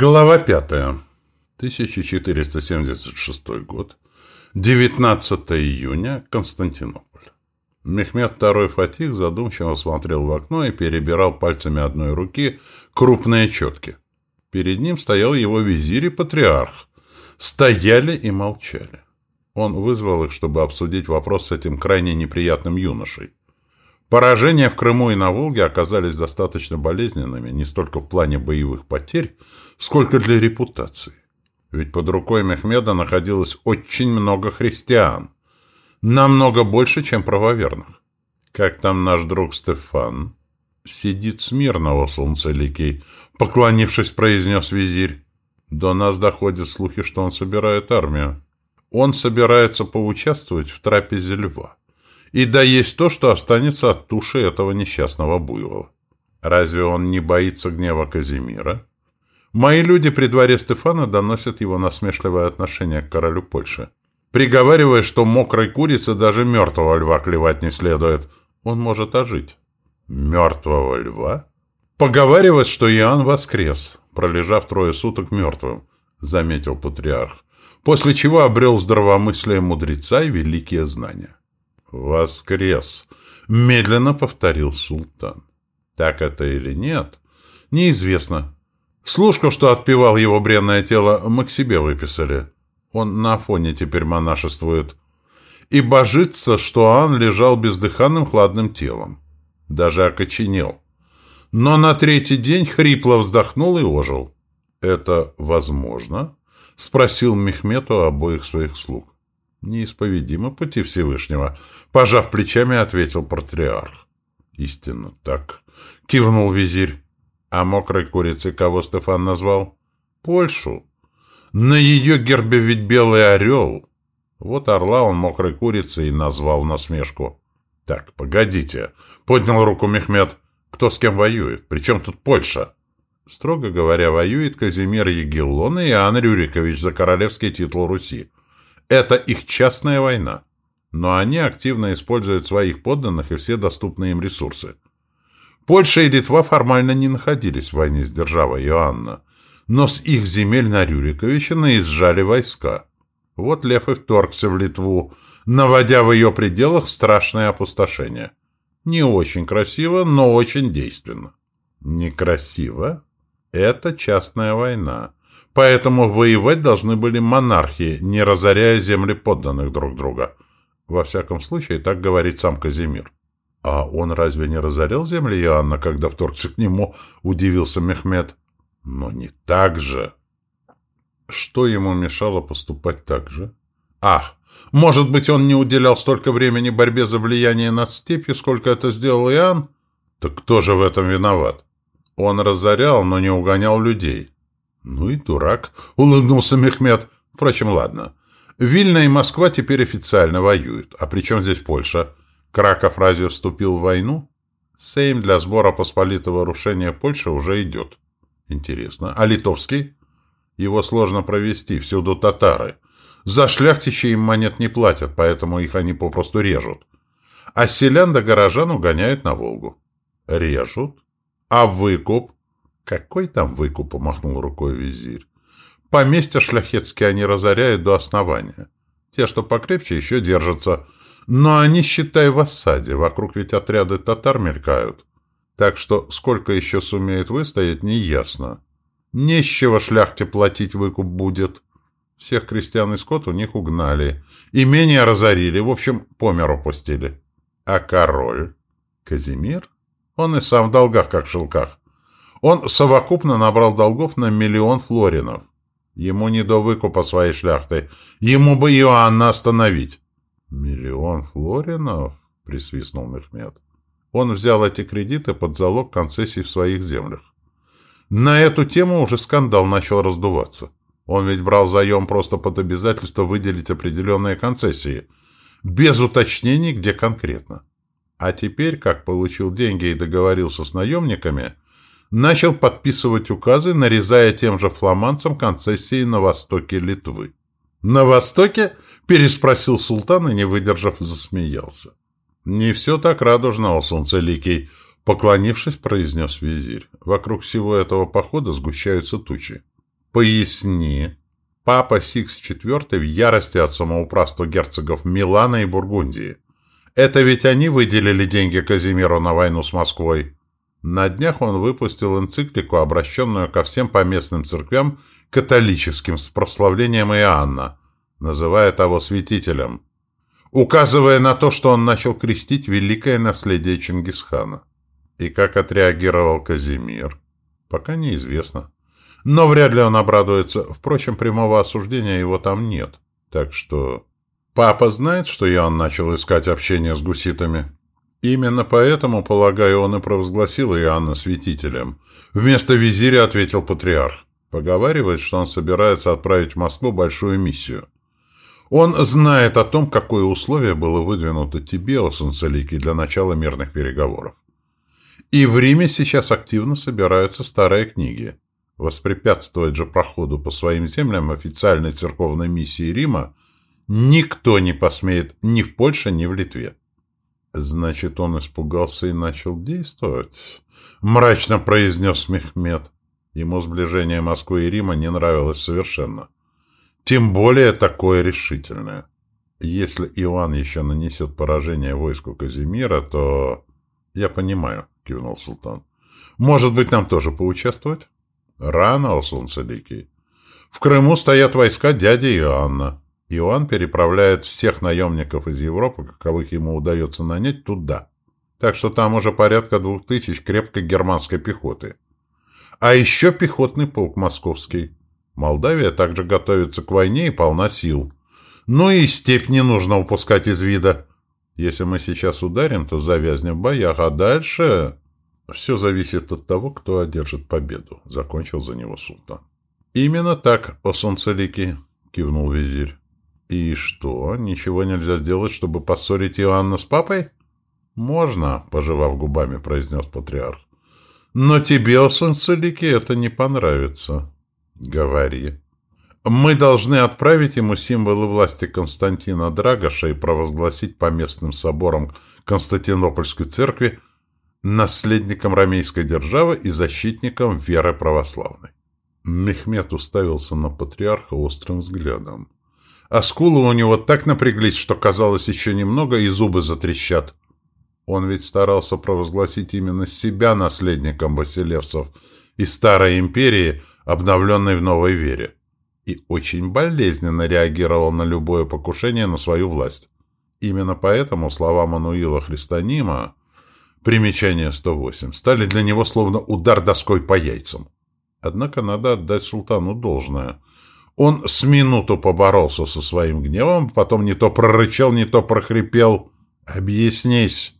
Глава 5. 1476 год. 19 июня. Константинополь. Мехмед II Фатих задумчиво смотрел в окно и перебирал пальцами одной руки крупные четки. Перед ним стоял его визирь и патриарх. Стояли и молчали. Он вызвал их, чтобы обсудить вопрос с этим крайне неприятным юношей. Поражения в Крыму и на Волге оказались достаточно болезненными не столько в плане боевых потерь, сколько для репутации. Ведь под рукой Мехмеда находилось очень много христиан. Намного больше, чем правоверных. Как там наш друг Стефан? Сидит смирно, о солнцеликий, поклонившись, произнес визирь. До нас доходят слухи, что он собирает армию. Он собирается поучаствовать в трапезе льва. И да есть то, что останется от туши этого несчастного буйвола. Разве он не боится гнева Казимира? Мои люди при дворе Стефана доносят его насмешливое отношение к королю Польши, приговаривая, что мокрой курице даже мертвого льва клевать не следует. Он может ожить. Мертвого льва? Поговаривают, что Иоанн воскрес, пролежав трое суток мертвым, заметил патриарх, после чего обрел здравомыслие мудреца и великие знания. «Воскрес!» — медленно повторил султан. «Так это или нет?» «Неизвестно. Служку, что отпевал его бренное тело, мы к себе выписали. Он на фоне теперь монашествует. И божится, что Ан лежал бездыханным хладным телом. Даже окоченел. Но на третий день хрипло вздохнул и ожил. «Это возможно?» — спросил Мехмед у обоих своих слуг. «Неисповедимо пути Всевышнего», — пожав плечами, ответил патриарх. «Истинно так», — кивнул визирь. «А мокрой курицей кого Стефан назвал?» «Польшу. На ее гербе ведь белый орел». Вот орла он мокрой курицей и назвал насмешку. «Так, погодите», — поднял руку Мехмед. «Кто с кем воюет? Причем тут Польша?» Строго говоря, воюет Казимир Егеллон и Иоанн Рюрикович за королевский титул Руси. Это их частная война. Но они активно используют своих подданных и все доступные им ресурсы. Польша и Литва формально не находились в войне с державой Иоанна, но с их земель на Рюриковича наезжали войска. Вот Лев и вторгся в Литву, наводя в ее пределах страшное опустошение. Не очень красиво, но очень действенно. Некрасиво? Это частная война. Поэтому воевать должны были монархии, не разоряя земли подданных друг друга. Во всяком случае, так говорит сам Казимир. А он разве не разорял земли Иоанна, когда вторгся к нему, удивился Мехмед. Но не так же. Что ему мешало поступать так же? Ах, может быть, он не уделял столько времени борьбе за влияние над степью, сколько это сделал Иоанн? Так кто же в этом виноват? Он разорял, но не угонял людей. «Ну и дурак», — улыбнулся Мехмед. «Впрочем, ладно. Вильна и Москва теперь официально воюют. А при чем здесь Польша? Краков разве вступил в войну? Сейм для сбора посполитого рушения Польши уже идет. Интересно. А литовский? Его сложно провести, всюду татары. За шляхтичей им монет не платят, поэтому их они попросту режут. А селян до горожан угоняют на Волгу. Режут? А выкуп? «Какой там выкуп?» — помахнул рукой визирь. «Поместья шляхетские они разоряют до основания. Те, что покрепче, еще держатся. Но они, считай, в осаде. Вокруг ведь отряды татар мелькают. Так что сколько еще сумеет выстоять, неясно. Не с чего шляхте платить выкуп будет. Всех крестьян и скот у них угнали. Имение разорили, в общем, по миру пустили. А король? Казимир? Он и сам в долгах, как в шелках. Он совокупно набрал долгов на миллион флоринов. Ему не до выкупа своей шляхты. Ему бы Иоанна остановить. «Миллион флоринов?» — присвистнул Мехмед. Он взял эти кредиты под залог концессий в своих землях. На эту тему уже скандал начал раздуваться. Он ведь брал заем просто под обязательство выделить определенные концессии, без уточнений, где конкретно. А теперь, как получил деньги и договорился с наемниками, начал подписывать указы, нарезая тем же фламандцам концессии на востоке Литвы. «На востоке?» – переспросил султан и, не выдержав, засмеялся. «Не все так радужно, о солнцеликий», – поклонившись, произнес визирь. «Вокруг всего этого похода сгущаются тучи». Поясни. Папа Сикс IV в ярости от самоуправства герцогов Милана и Бургундии. Это ведь они выделили деньги Казимиру на войну с Москвой. На днях он выпустил энциклику, обращенную ко всем поместным церквям католическим с прославлением Иоанна, называя того святителем, указывая на то, что он начал крестить великое наследие Чингисхана. И как отреагировал Казимир, пока неизвестно. Но вряд ли он обрадуется. Впрочем, прямого осуждения его там нет. Так что... Папа знает, что Иоанн начал искать общение с гуситами? Именно поэтому, полагаю, он и провозгласил Иоанна святителем. Вместо визиря ответил патриарх. Поговаривает, что он собирается отправить в Москву большую миссию. Он знает о том, какое условие было выдвинуто тебе, о Санцелике, для начала мирных переговоров. И в Риме сейчас активно собираются старые книги. Воспрепятствовать же проходу по своим землям официальной церковной миссии Рима никто не посмеет ни в Польше, ни в Литве. Значит, он испугался и начал действовать? Мрачно произнес Мехмед. Ему сближение Москвы и Рима не нравилось совершенно. Тем более такое решительное. Если Иоанн еще нанесет поражение войску Казимира, то... Я понимаю, кивнул султан. Может быть, нам тоже поучаствовать? Рано, о солнцеликий. В Крыму стоят войска дяди Иоанна. Иоанн переправляет всех наемников из Европы, каковых ему удается нанять, туда. Так что там уже порядка двух тысяч крепкой германской пехоты. А еще пехотный полк московский. Молдавия также готовится к войне и полна сил. Ну и степь не нужно упускать из вида. Если мы сейчас ударим, то завязнем в боях, а дальше... Все зависит от того, кто одержит победу, — закончил за него султан. Именно так, о солнцеликий, — кивнул визирь. «И что, ничего нельзя сделать, чтобы поссорить Иоанна с папой?» «Можно», — пожевав губами, произнес патриарх. «Но тебе, о солнцелике, это не понравится». «Говори». «Мы должны отправить ему символы власти Константина Драгоша и провозгласить по местным соборам Константинопольской церкви наследником ромейской державы и защитником веры православной». Мехмед уставился на патриарха острым взглядом а скулы у него так напряглись, что казалось еще немного, и зубы затрещат. Он ведь старался провозгласить именно себя наследником Василевцев и Старой Империи, обновленной в новой вере, и очень болезненно реагировал на любое покушение на свою власть. Именно поэтому слова Мануила Христонима, примечание 108, стали для него словно удар доской по яйцам. Однако надо отдать султану должное – он с минуту поборолся со своим гневом, потом не то прорычал, не то прохрипел. «Объяснись!»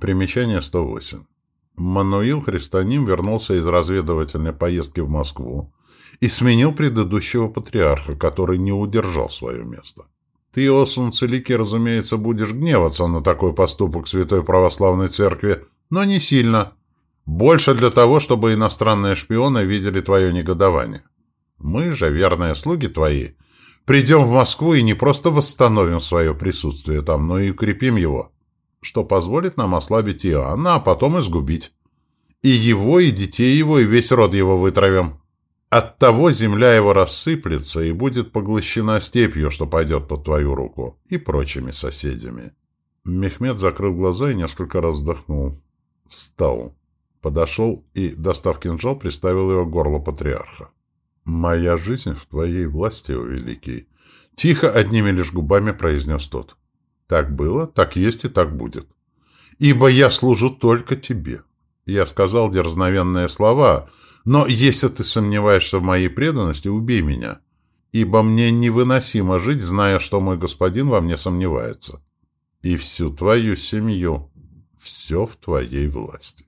Примечание 108. Мануил Христаним вернулся из разведывательной поездки в Москву и сменил предыдущего патриарха, который не удержал свое место. Ты, о солнцелике, разумеется, будешь гневаться на такой поступок Святой Православной Церкви, но не сильно. Больше для того, чтобы иностранные шпионы видели твое негодование. Мы же, верные слуги твои, придем в Москву и не просто восстановим свое присутствие там, но и укрепим его, что позволит нам ослабить Иоанна, а потом изгубить. И его, и детей его, и весь род его вытравим. Оттого земля его рассыплется и будет поглощена степью, что пойдет под твою руку, и прочими соседями. Мехмед закрыл глаза и несколько раз вздохнул. Встал. Подошел и, достав кинжал, приставил его к горлу патриарха. «Моя жизнь в твоей власти, о великий!» Тихо, одними лишь губами произнес тот. «Так было, так есть и так будет. Ибо я служу только тебе». Я сказал дерзновенные слова, но если ты сомневаешься в моей преданности, убей меня, ибо мне невыносимо жить, зная, что мой господин во мне сомневается. И всю твою семью, все в твоей власти.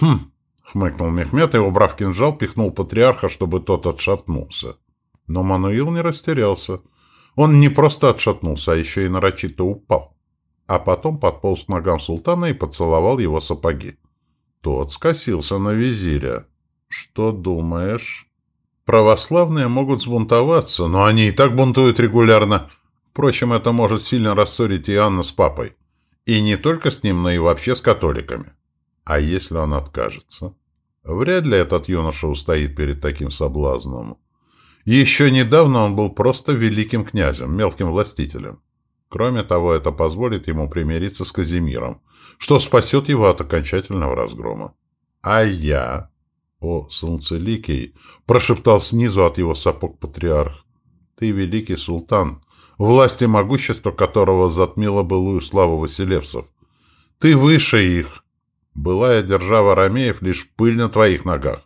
Хм, — хмыкнул Мехмед и, убрав кинжал, пихнул патриарха, чтобы тот отшатнулся. Но Мануил не растерялся. Он не просто отшатнулся, а еще и нарочито упал. А потом подполз к ногам султана и поцеловал его сапоги. Тот скосился на визиря. «Что думаешь?» «Православные могут сбунтоваться, но они и так бунтуют регулярно. Впрочем, это может сильно рассорить Иоанна с папой. И не только с ним, но и вообще с католиками. А если он откажется? Вряд ли этот юноша устоит перед таким соблазном. Еще недавно он был просто великим князем, мелким властителем. Кроме того, это позволит ему примириться с Казимиром, что спасет его от окончательного разгрома. А я, о солнцеликий, прошептал снизу от его сапог патриарх, ты великий султан, власть и могущество которого затмило былую славу Василевцев. Ты выше их. Былая держава Ромеев лишь пыль на твоих ногах.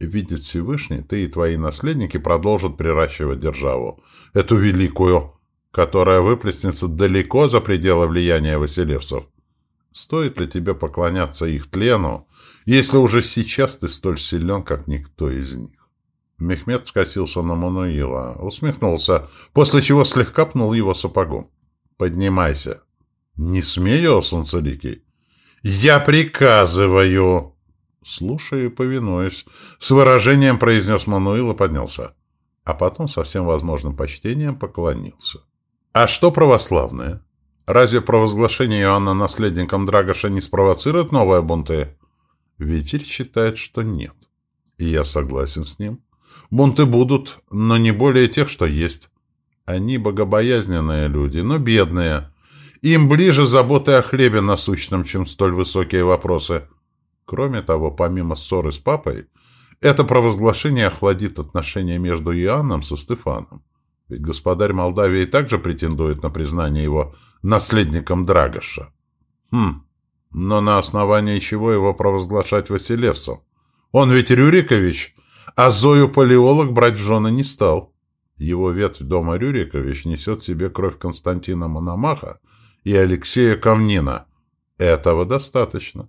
Видит Всевышний, ты и твои наследники продолжат приращивать державу, эту великую, которая выплеснется далеко за пределы влияния Василевцев. Стоит ли тебе поклоняться их тлену, если уже сейчас ты столь силен, как никто из них? Мехмед скосился на Мануила, усмехнулся, после чего слегка пнул его сапогом. «Поднимайся!» «Не смею, солнцеликий!» «Я приказываю!» «Слушаю и повинуюсь», — с выражением произнес Мануил и поднялся. А потом со всем возможным почтением поклонился. А что православное? Разве провозглашение Иоанна наследником Драгоша не спровоцирует новые бунты? Витиль считает, что нет. И я согласен с ним. Бунты будут, но не более тех, что есть. Они богобоязненные люди, но бедные. Им ближе заботы о хлебе насущном, чем столь высокие вопросы. Кроме того, помимо ссоры с папой, это провозглашение охладит отношения между Иоанном со Стефаном. Ведь господарь Молдавии также претендует на признание его наследником Драгоша. Хм, но на основании чего его провозглашать Василевсом? Он ведь Рюрикович, а Зою Палеолог брать в жены не стал. Его ветвь дома Рюрикович несет в себе кровь Константина Мономаха и Алексея Камнина. Этого достаточно.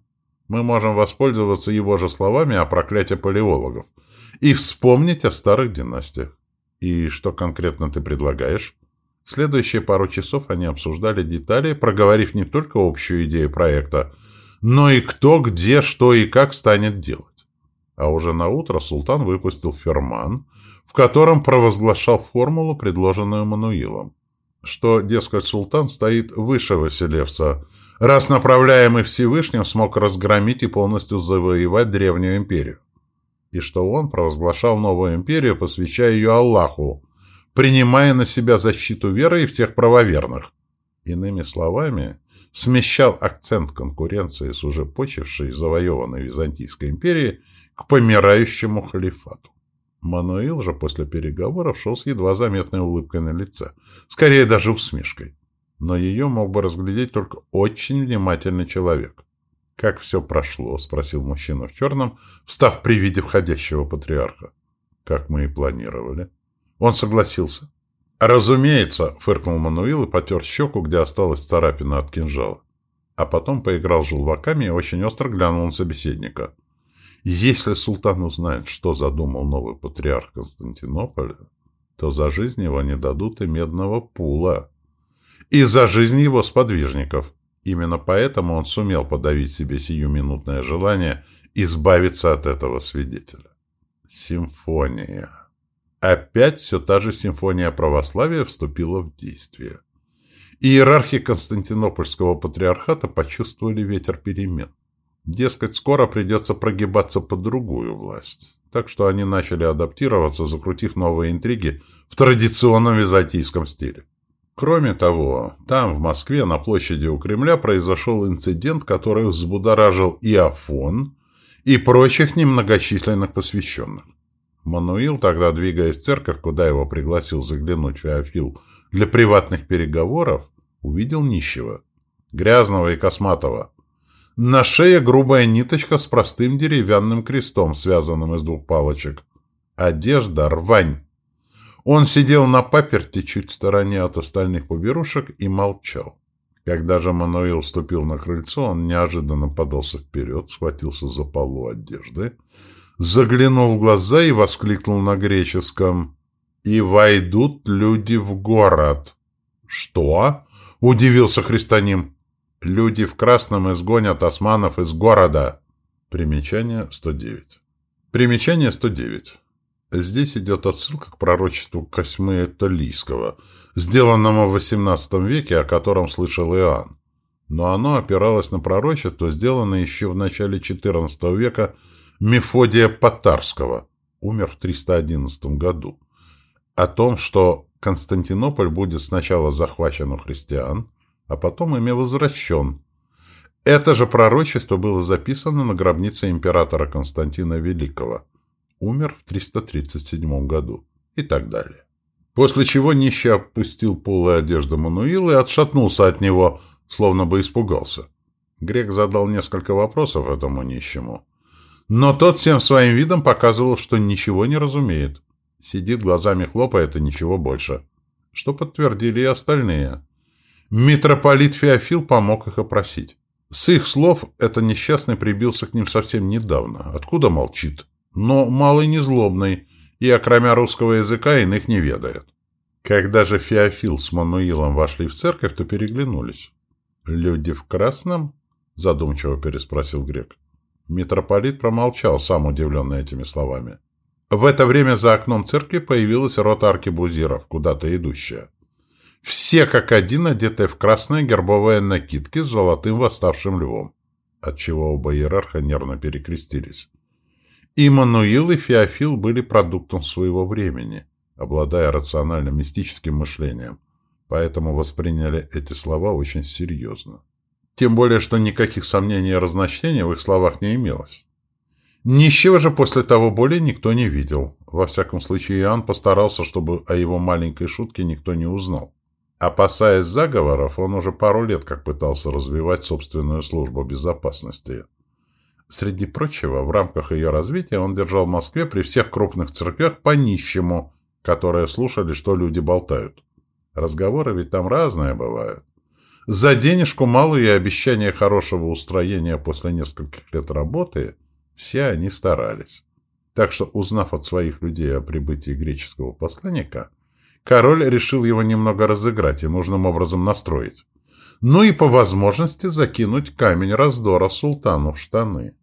Мы можем воспользоваться его же словами о проклятии палеологов и вспомнить о старых династиях. «И что конкретно ты предлагаешь?» Следующие пару часов они обсуждали детали, проговорив не только общую идею проекта, но и кто, где, что и как станет делать. А уже на утро султан выпустил ферман, в котором провозглашал формулу, предложенную Мануилом, что, дескать, султан стоит выше Василевса, раз направляемый Всевышним смог разгромить и полностью завоевать Древнюю империю и что он провозглашал новую империю, посвящая ее Аллаху, принимая на себя защиту веры и всех правоверных. Иными словами, смещал акцент конкуренции с уже почившей завоеванной Византийской империей к помирающему халифату. Мануил же после переговоров шел с едва заметной улыбкой на лице, скорее даже усмешкой. Но ее мог бы разглядеть только очень внимательный человек. «Как все прошло?» — спросил мужчина в черном, встав при виде входящего патриарха. «Как мы и планировали». Он согласился. «Разумеется», — фыркнул Мануил и потер щеку, где осталась царапина от кинжала. А потом поиграл желваками и очень остро глянул на собеседника. «Если султан узнает, что задумал новый патриарх Константинополя, то за жизнь его не дадут и медного пула. И за жизнь его сподвижников». Именно поэтому он сумел подавить себе сиюминутное желание избавиться от этого свидетеля. Симфония. Опять все та же симфония православия вступила в действие. Иерархи Константинопольского патриархата почувствовали ветер перемен. Дескать, скоро придется прогибаться под другую власть. Так что они начали адаптироваться, закрутив новые интриги в традиционном византийском стиле. Кроме того, там, в Москве, на площади у Кремля, произошел инцидент, который взбудоражил и Афон, и прочих немногочисленных посвященных. Мануил, тогда двигаясь в церковь, куда его пригласил заглянуть Феофил для приватных переговоров, увидел нищего, грязного и косматого. На шее грубая ниточка с простым деревянным крестом, связанным из двух палочек. Одежда рвань. Он сидел на паперте чуть в стороне от остальных поберушек и молчал. Когда же Мануил вступил на крыльцо, он неожиданно подался вперед, схватился за полу одежды, заглянул в глаза и воскликнул на греческом «И войдут люди в город». «Что?» — удивился христианин. «Люди в красном изгонят османов из города». Примечание 109. Примечание 109. Здесь идет отсылка к пророчеству Косьмы Толийского, сделанному в XVIII веке, о котором слышал Иоанн. Но оно опиралось на пророчество, сделанное еще в начале XIV века Мефодия Потарского, умер в 311 году, о том, что Константинополь будет сначала захвачен у христиан, а потом ими возвращен. Это же пророчество было записано на гробнице императора Константина Великого. Умер в 337 году. И так далее. После чего нищий опустил полые одежды Мануила и отшатнулся от него, словно бы испугался. Грек задал несколько вопросов этому нищему. Но тот всем своим видом показывал, что ничего не разумеет. Сидит, глазами хлопает и ничего больше. Что подтвердили и остальные. Митрополит Феофил помог их опросить. С их слов, это несчастный прибился к ним совсем недавно. Откуда молчит? Но малый не злобный, и, окромя русского языка, иных не ведает. Когда же Феофил с Мануилом вошли в церковь, то переглянулись. «Люди в красном?» — задумчиво переспросил грек. Митрополит промолчал, сам удивленный этими словами. В это время за окном церкви появилась рота аркебузиров, куда-то идущая. Все как один одеты в красные гербовые накидки с золотым восставшим львом, отчего оба иерарха нервно перекрестились. Иммануил и Феофил были продуктом своего времени, обладая рационально-мистическим мышлением, поэтому восприняли эти слова очень серьезно. Тем более, что никаких сомнений и разночтений в их словах не имелось. Нищего же после того более никто не видел. Во всяком случае, Иоанн постарался, чтобы о его маленькой шутке никто не узнал. Опасаясь заговоров, он уже пару лет как пытался развивать собственную службу безопасности. Среди прочего, в рамках ее развития он держал в Москве при всех крупных церквях по нищему, которые слушали, что люди болтают. Разговоры ведь там разные бывают. За денежку малую и обещание хорошего устроения после нескольких лет работы все они старались. Так что, узнав от своих людей о прибытии греческого посланника, король решил его немного разыграть и нужным образом настроить. Ну и по возможности закинуть камень раздора султану в штаны.